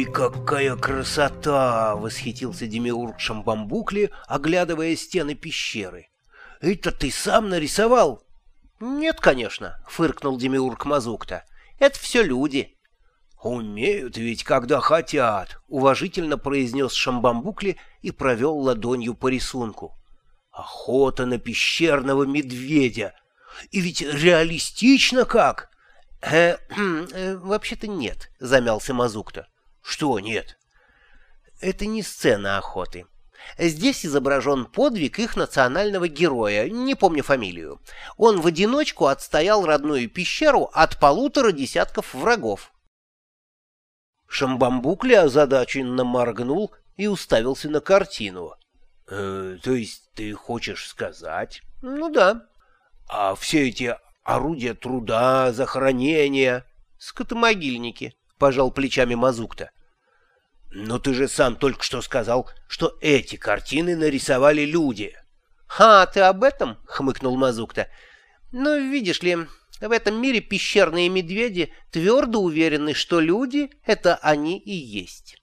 «Ой, какая красота!» — восхитился Демиург Шамбамбукли, оглядывая стены пещеры. «Это ты сам нарисовал?» «Нет, конечно», — фыркнул демиург Мазукта. «Это все люди». «Умеют ведь, когда хотят», — уважительно произнес Шамбамбукли и провел ладонью по рисунку. «Охота на пещерного медведя! И ведь реалистично как!» «Э, э, «Вообще-то нет», — замялся Мазукта. Что нет? Это не сцена охоты. Здесь изображен подвиг их национального героя, не помню фамилию. Он в одиночку отстоял родную пещеру от полутора десятков врагов. Шамбамбукли озадаченно моргнул и уставился на картину. «Э, «То есть ты хочешь сказать?» «Ну да». «А все эти орудия труда, захоронения?» «Скотомогильники» пожал плечами Мазукта. «Но ты же сам только что сказал, что эти картины нарисовали люди». «Ха, ты об этом?» — хмыкнул Мазукта. «Ну, видишь ли, в этом мире пещерные медведи твердо уверены, что люди — это они и есть».